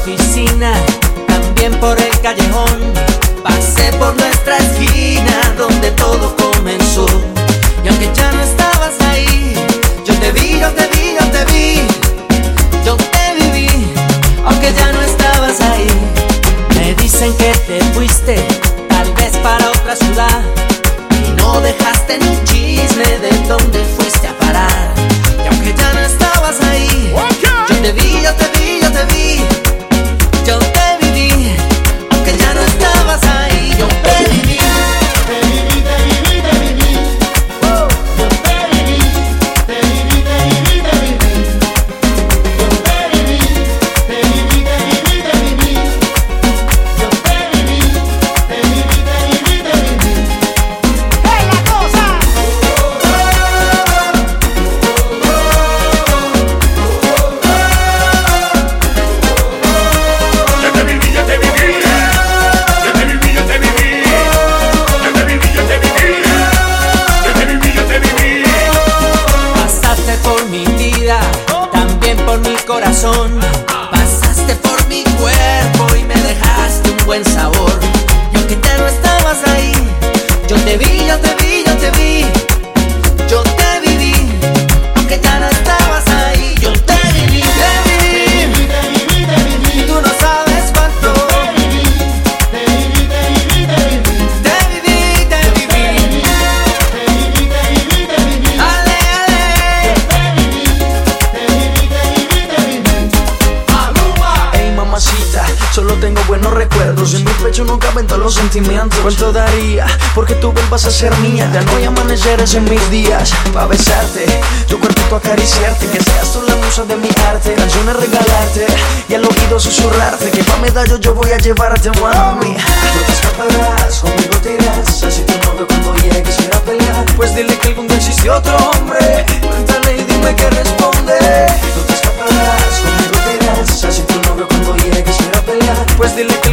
oficina, también por el callejón. Pasé por nuestra esquina donde todo comenzó. Y aunque ya no estabas ahí, yo te vi, yo te vi, yo te vi. Yo te viví, aunque ya no estabas ahí. Me dicen que te fuiste, tal vez para otra ciudad. Y no dejaste ni un chisme de también por mi corazón. Pasaste por mi cuerpo y me dejaste un buen sabor. Solo tengo buenos recuerdos. En mi pecho no caben los sentimientos. ¿Cuánto daría porque tú vuelvas a ser mía? Ya no hay amaneceres en mis días Pa' besarte, tu cuerpito acariciarte Que seas tú la musa de mi arte. Canciones regalarte y al oído susurrarte Que pa' medallo yo voy a llevarte, mami. No te escaparás, conmigo te irás. Así tu novio cuando llegues quiera pelear. Pues dile que algún día existió otro hombre dile que